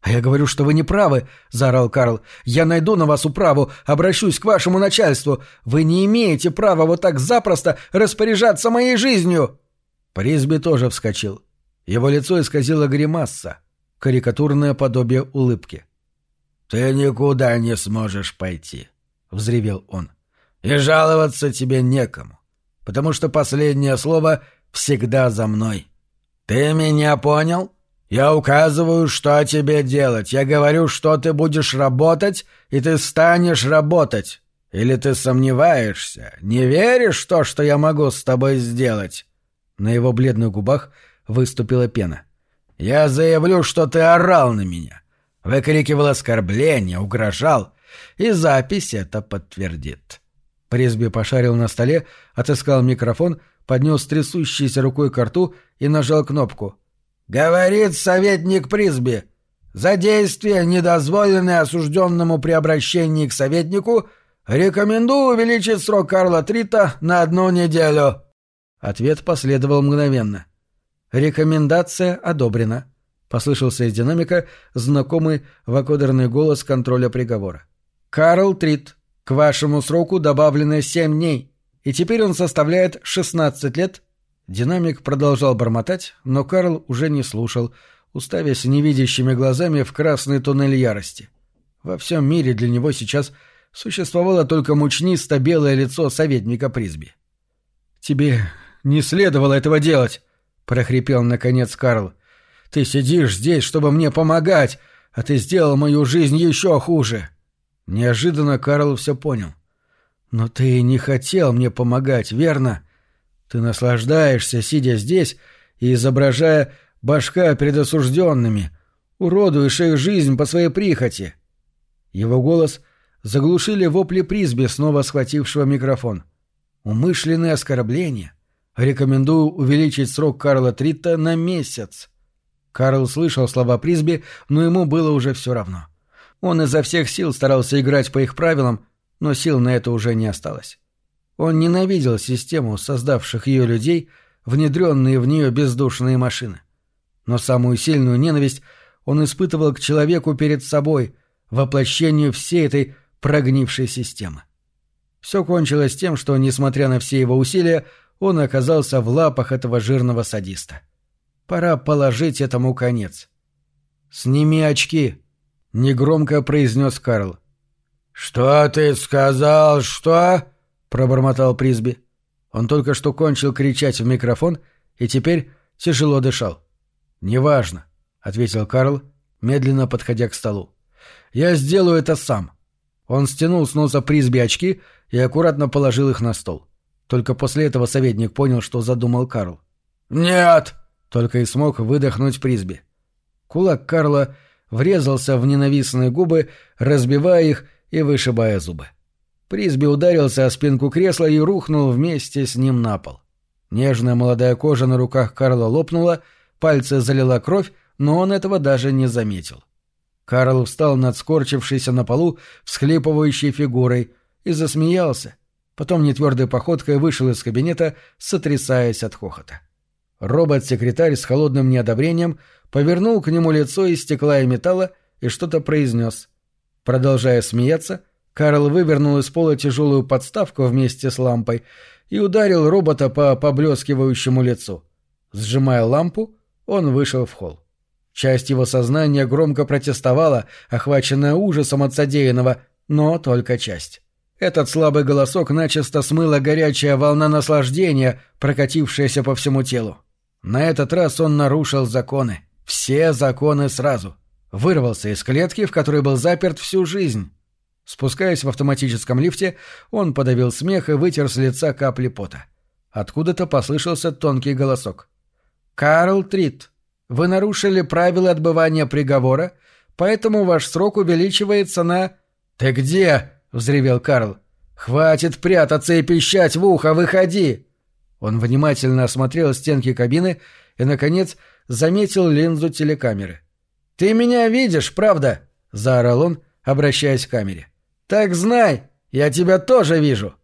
«А я говорю, что вы не правы», — заорал Карл. «Я найду на вас управу, обращусь к вашему начальству. Вы не имеете права вот так запросто распоряжаться моей жизнью!» Присби тоже вскочил. Его лицо исказило гримаса, карикатурное подобие улыбки. «Ты никуда не сможешь пойти», — взревел он. «И жаловаться тебе некому, потому что последнее слово всегда за мной. Ты меня понял?» Я указываю, что тебе делать. Я говорю, что ты будешь работать, и ты станешь работать. Или ты сомневаешься, не веришь в то, что я могу с тобой сделать?» На его бледных губах выступила пена. «Я заявлю, что ты орал на меня, выкрикивал оскорбления, угрожал, и запись это подтвердит». Пресби пошарил на столе, отыскал микрофон, поднес трясущейся рукой к рту и нажал кнопку — «Говорит советник Присби. За действие, недозволенное осужденному при обращении к советнику, рекомендую увеличить срок Карла Трита на одну неделю». Ответ последовал мгновенно. «Рекомендация одобрена», — послышался из динамика знакомый вакодерный голос контроля приговора. «Карл Трит, к вашему сроку добавлено семь дней, и теперь он составляет шестнадцать лет». Динамик продолжал бормотать, но Карл уже не слушал, уставясь невидящими глазами в красный туннель ярости. Во всем мире для него сейчас существовало только мучнисто-белое лицо советника Призби. «Тебе не следовало этого делать!» — прохрипел наконец Карл. «Ты сидишь здесь, чтобы мне помогать, а ты сделал мою жизнь еще хуже!» Неожиданно Карл все понял. «Но ты не хотел мне помогать, верно? Ты наслаждаешься, сидя здесь и изображая башка перед осужденными, уродуешь их жизнь по своей прихоти». Его голос заглушили вопли призби, снова схватившего микрофон. «Умышленные оскорбления. Рекомендую увеличить срок Карла Тритта на месяц». Карл слышал слова призби, но ему было уже все равно. Он изо всех сил старался играть по их правилам, но сил на это уже не осталось. Он ненавидел систему создавших ее людей, внедренные в нее бездушные машины. Но самую сильную ненависть он испытывал к человеку перед собой, воплощению всей этой прогнившей системы. Все кончилось тем, что, несмотря на все его усилия, он оказался в лапах этого жирного садиста. Пора положить этому конец. «Сними очки», — негромко произнес Карл. «Что ты сказал, что?» — пробормотал Присби. Он только что кончил кричать в микрофон и теперь тяжело дышал. «Неважно», — ответил Карл, медленно подходя к столу. «Я сделаю это сам». Он стянул с носа Присби очки и аккуратно положил их на стол. Только после этого советник понял, что задумал Карл. «Нет!» — только и смог выдохнуть Присби. Кулак Карла врезался в ненавистные губы, разбивая их и вышибая зубы. Присби ударился о спинку кресла и рухнул вместе с ним на пол. Нежная молодая кожа на руках Карла лопнула — Пальцы залила кровь, но он этого даже не заметил. Карл встал над скорчившейся на полу всхлипывающей фигурой и засмеялся. Потом нетвердой походкой вышел из кабинета, сотрясаясь от хохота. Робот-секретарь с холодным неодобрением повернул к нему лицо из стекла и металла и что-то произнес. Продолжая смеяться, Карл вывернул из пола тяжелую подставку вместе с лампой и ударил робота по поблескивающему лицу. Сжимая лампу, он вышел в холл. Часть его сознания громко протестовала, охваченная ужасом от содеянного, но только часть. Этот слабый голосок начисто смыла горячая волна наслаждения, прокатившаяся по всему телу. На этот раз он нарушил законы. Все законы сразу. Вырвался из клетки, в которой был заперт всю жизнь. Спускаясь в автоматическом лифте, он подавил смех и вытер с лица капли пота. Откуда-то послышался тонкий голосок. «Карл Трит, вы нарушили правила отбывания приговора, поэтому ваш срок увеличивается на...» «Ты где?» — взревел Карл. «Хватит прятаться и пищать в ухо, выходи!» Он внимательно осмотрел стенки кабины и, наконец, заметил линзу телекамеры. «Ты меня видишь, правда?» — заорал он, обращаясь к камере. «Так знай, я тебя тоже вижу!»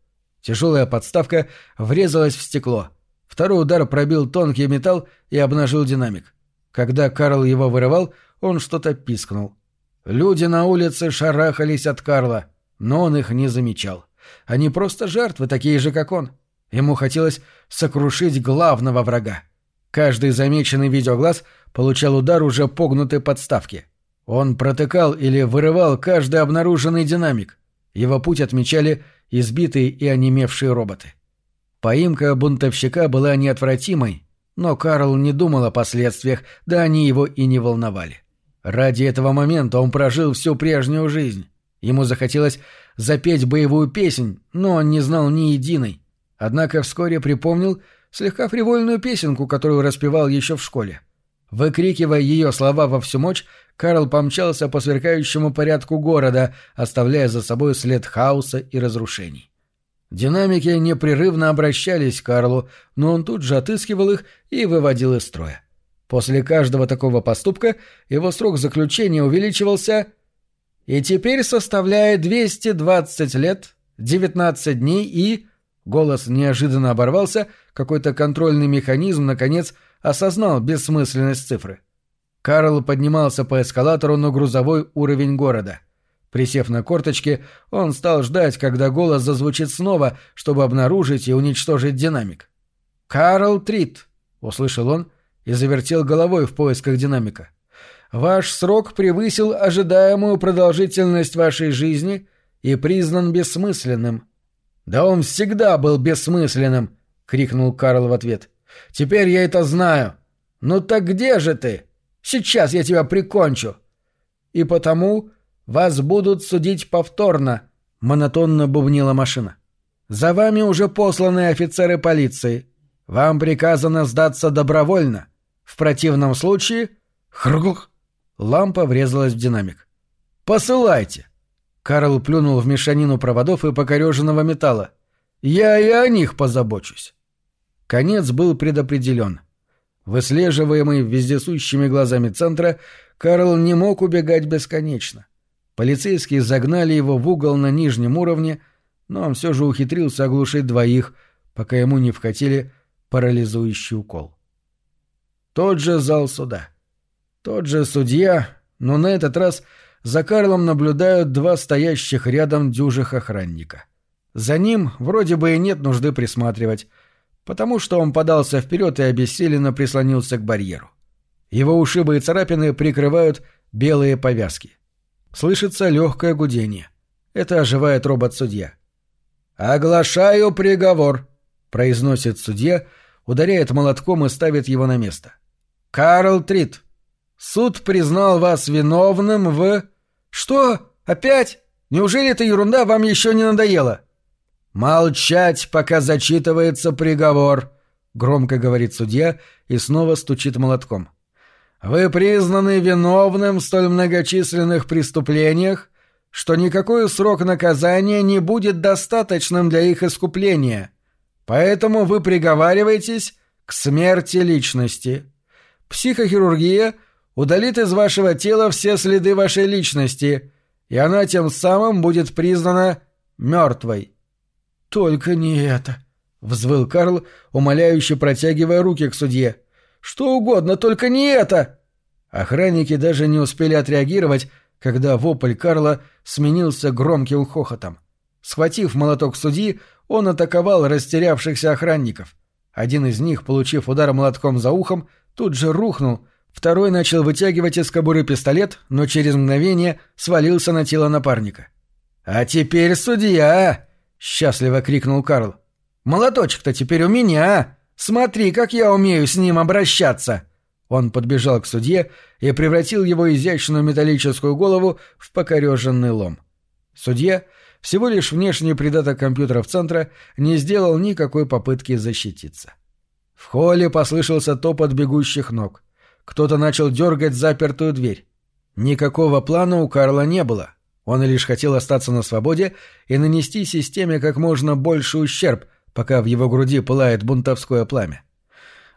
Тяжелая подставка врезалась в стекло. Второй удар пробил тонкий металл и обнажил динамик. Когда Карл его вырывал, он что-то пискнул. Люди на улице шарахались от Карла, но он их не замечал. Они просто жертвы, такие же, как он. Ему хотелось сокрушить главного врага. Каждый замеченный видеоглаз получал удар уже погнутой подставки. Он протыкал или вырывал каждый обнаруженный динамик. Его путь отмечали избитые и онемевшие роботы. Поимка бунтовщика была неотвратимой, но Карл не думал о последствиях, да они его и не волновали. Ради этого момента он прожил всю прежнюю жизнь. Ему захотелось запеть боевую песнь, но он не знал ни единой. Однако вскоре припомнил слегка фривольную песенку, которую распевал еще в школе. Выкрикивая ее слова во всю мощь, Карл помчался по сверкающему порядку города, оставляя за собой след хаоса и разрушений. Динамики непрерывно обращались к Карлу, но он тут же отыскивал их и выводил из строя. После каждого такого поступка его срок заключения увеличивался и теперь составляет 220 лет, 19 дней и... Голос неожиданно оборвался, какой-то контрольный механизм, наконец, осознал бессмысленность цифры. Карл поднимался по эскалатору на грузовой уровень города. Присев на корточки, он стал ждать, когда голос зазвучит снова, чтобы обнаружить и уничтожить динамик. «Карл Трит!» — услышал он и завертел головой в поисках динамика. «Ваш срок превысил ожидаемую продолжительность вашей жизни и признан бессмысленным». «Да он всегда был бессмысленным!» — крикнул Карл в ответ. «Теперь я это знаю. Ну так где же ты? Сейчас я тебя прикончу!» «И потому вас будут судить повторно», — монотонно бубнила машина. «За вами уже посланы офицеры полиции. Вам приказано сдаться добровольно. В противном случае...» Хрглх! Лампа врезалась в динамик. «Посылайте!» Карл плюнул в мешанину проводов и покореженного металла. «Я и о них позабочусь». Конец был предопределен. Выслеживаемый вездесущими глазами центра, Карл не мог убегать бесконечно. Полицейские загнали его в угол на нижнем уровне, но он все же ухитрился оглушить двоих, пока ему не вкатили парализующий укол. Тот же зал суда. Тот же судья, но на этот раз за Карлом наблюдают два стоящих рядом дюжих охранника. За ним вроде бы и нет нужды присматривать, потому что он подался вперед и обессиленно прислонился к барьеру. Его ушибы и царапины прикрывают белые повязки. Слышится легкое гудение. Это оживает робот-судья. «Оглашаю приговор», — произносит судья, ударяет молотком и ставит его на место. «Карл Трит, суд признал вас виновным в...» «Что? Опять? Неужели эта ерунда вам еще не надоела?» «Молчать, пока зачитывается приговор», — громко говорит судья и снова стучит молотком. «Вы признаны виновным в столь многочисленных преступлениях, что никакой срок наказания не будет достаточным для их искупления, поэтому вы приговариваетесь к смерти личности. Психохирургия — удалит из вашего тела все следы вашей личности, и она тем самым будет признана мертвой. «Только не это!» — взвыл Карл, умоляюще протягивая руки к судье. «Что угодно, только не это!» Охранники даже не успели отреагировать, когда вопль Карла сменился громким хохотом. Схватив молоток судьи, он атаковал растерявшихся охранников. Один из них, получив удар молотком за ухом, тут же рухнул, Второй начал вытягивать из кобуры пистолет, но через мгновение свалился на тело напарника. «А теперь судья!» — счастливо крикнул Карл. «Молоточек-то теперь у меня! Смотри, как я умею с ним обращаться!» Он подбежал к судье и превратил его изящную металлическую голову в покореженный лом. Судья, всего лишь внешний придаток компьютеров центра, не сделал никакой попытки защититься. В холле послышался топот бегущих ног. Кто-то начал дергать запертую дверь. Никакого плана у Карла не было. Он лишь хотел остаться на свободе и нанести системе как можно больше ущерб, пока в его груди пылает бунтовское пламя.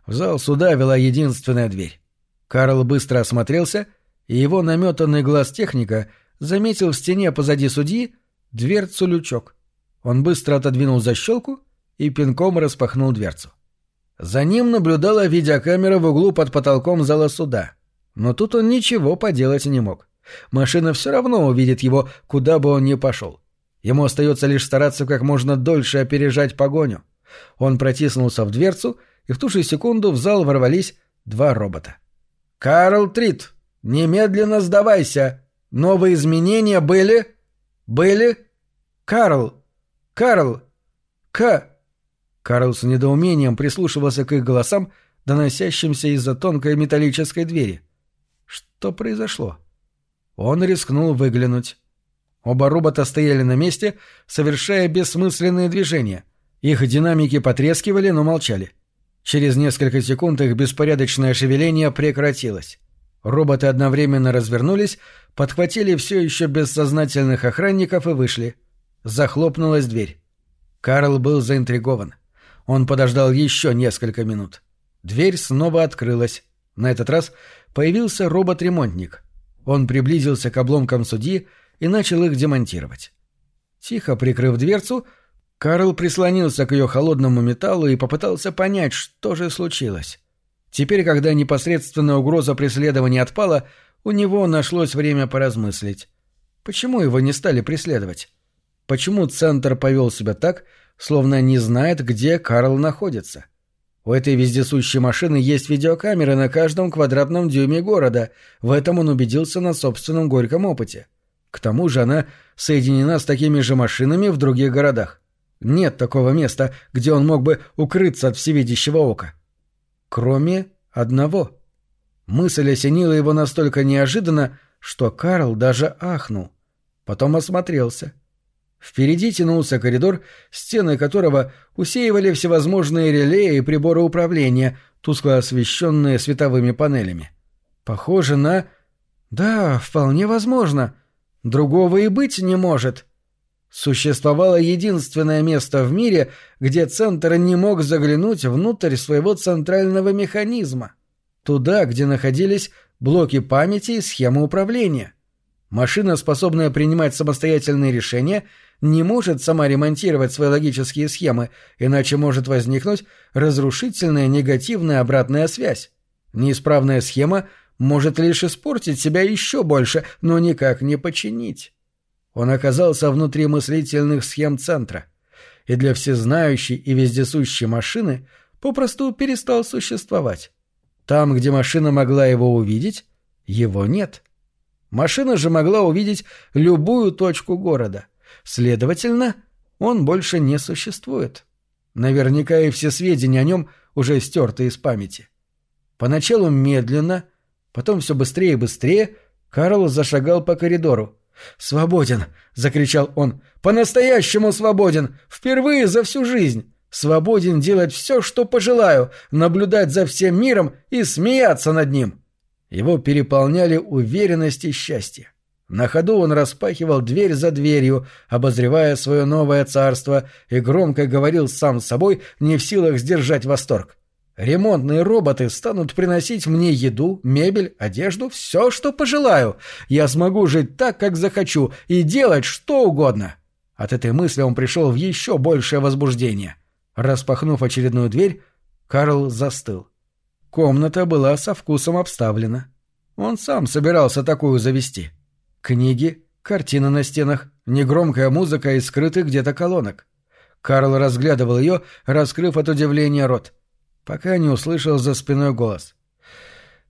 В зал суда вела единственная дверь. Карл быстро осмотрелся, и его наметанный глаз техника заметил в стене позади судьи дверцу-лючок. Он быстро отодвинул защелку и пинком распахнул дверцу. За ним наблюдала видеокамера в углу под потолком зала суда. Но тут он ничего поделать не мог. Машина все равно увидит его, куда бы он ни пошел. Ему остается лишь стараться как можно дольше опережать погоню. Он протиснулся в дверцу, и в ту же секунду в зал ворвались два робота. «Карл Трит, немедленно сдавайся! Новые изменения были... были... Карл! Карл! К...» Карл с недоумением прислушивался к их голосам, доносящимся из-за тонкой металлической двери. Что произошло? Он рискнул выглянуть. Оба робота стояли на месте, совершая бессмысленные движения. Их динамики потрескивали, но молчали. Через несколько секунд их беспорядочное шевеление прекратилось. Роботы одновременно развернулись, подхватили все еще бессознательных охранников и вышли. Захлопнулась дверь. Карл был заинтригован. Он подождал еще несколько минут. Дверь снова открылась, На этот раз появился робот-ремонтник. Он приблизился к обломкам судьи и начал их демонтировать. Тихо прикрыв дверцу, Карл прислонился к ее холодному металлу и попытался понять, что же случилось. Теперь, когда непосредственная угроза преследования отпала, у него нашлось время поразмыслить. Почему его не стали преследовать? Почему Центр повел себя так, словно не знает, где Карл находится? У этой вездесущей машины есть видеокамеры на каждом квадратном дюйме города. В этом он убедился на собственном горьком опыте. К тому же она соединена с такими же машинами в других городах. Нет такого места, где он мог бы укрыться от всевидящего ока. Кроме одного. Мысль осенила его настолько неожиданно, что Карл даже ахнул. Потом осмотрелся. Впереди тянулся коридор, стены которого усеивали всевозможные реле и приборы управления, тускло освещенные световыми панелями. Похоже на... Да, вполне возможно. Другого и быть не может. Существовало единственное место в мире, где центр не мог заглянуть внутрь своего центрального механизма. Туда, где находились блоки памяти и схемы управления. Машина, способная принимать самостоятельные решения, не может сама ремонтировать свои логические схемы, иначе может возникнуть разрушительная негативная обратная связь. Неисправная схема может лишь испортить себя еще больше, но никак не починить. Он оказался внутри мыслительных схем центра, и для всезнающей и вездесущей машины попросту перестал существовать. Там, где машина могла его увидеть, его нет. Машина же могла увидеть любую точку города. Следовательно, он больше не существует. Наверняка и все сведения о нем уже стерты из памяти. Поначалу медленно, потом все быстрее и быстрее Карл зашагал по коридору. «Свободен!» — закричал он. «По-настоящему свободен! Впервые за всю жизнь! Свободен делать все, что пожелаю, наблюдать за всем миром и смеяться над ним!» Его переполняли уверенность и счастье. На ходу он распахивал дверь за дверью, обозревая свое новое царство, и громко говорил сам с собой, не в силах сдержать восторг. Ремонтные роботы станут приносить мне еду, мебель, одежду, все, что пожелаю. Я смогу жить так, как захочу, и делать что угодно. От этой мысли он пришел в еще большее возбуждение. Распахнув очередную дверь, Карл застыл. Комната была со вкусом обставлена. Он сам собирался такую завести. Книги, картины на стенах, негромкая музыка из скрытых где-то колонок. Карл разглядывал ее, раскрыв от удивления рот. — пока не услышал за спиной голос.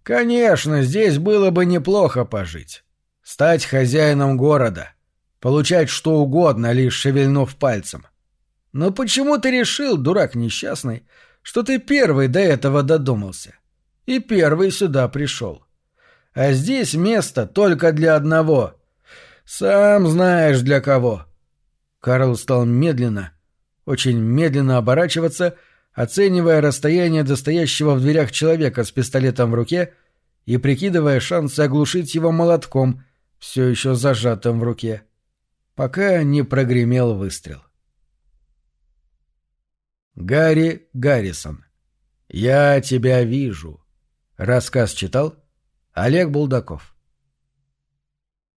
«Конечно, здесь было бы неплохо пожить. Стать хозяином города. Получать что угодно, лишь шевельнув пальцем. Но почему ты решил, дурак несчастный, что ты первый до этого додумался? И первый сюда пришел. А здесь место только для одного. Сам знаешь для кого». Карл стал медленно, очень медленно оборачиваться оценивая расстояние до стоящего в дверях человека с пистолетом в руке и прикидывая шансы оглушить его молотком, все еще зажатым в руке, пока не прогремел выстрел. Гарри Гаррисон. «Я тебя вижу». Рассказ читал Олег Булдаков.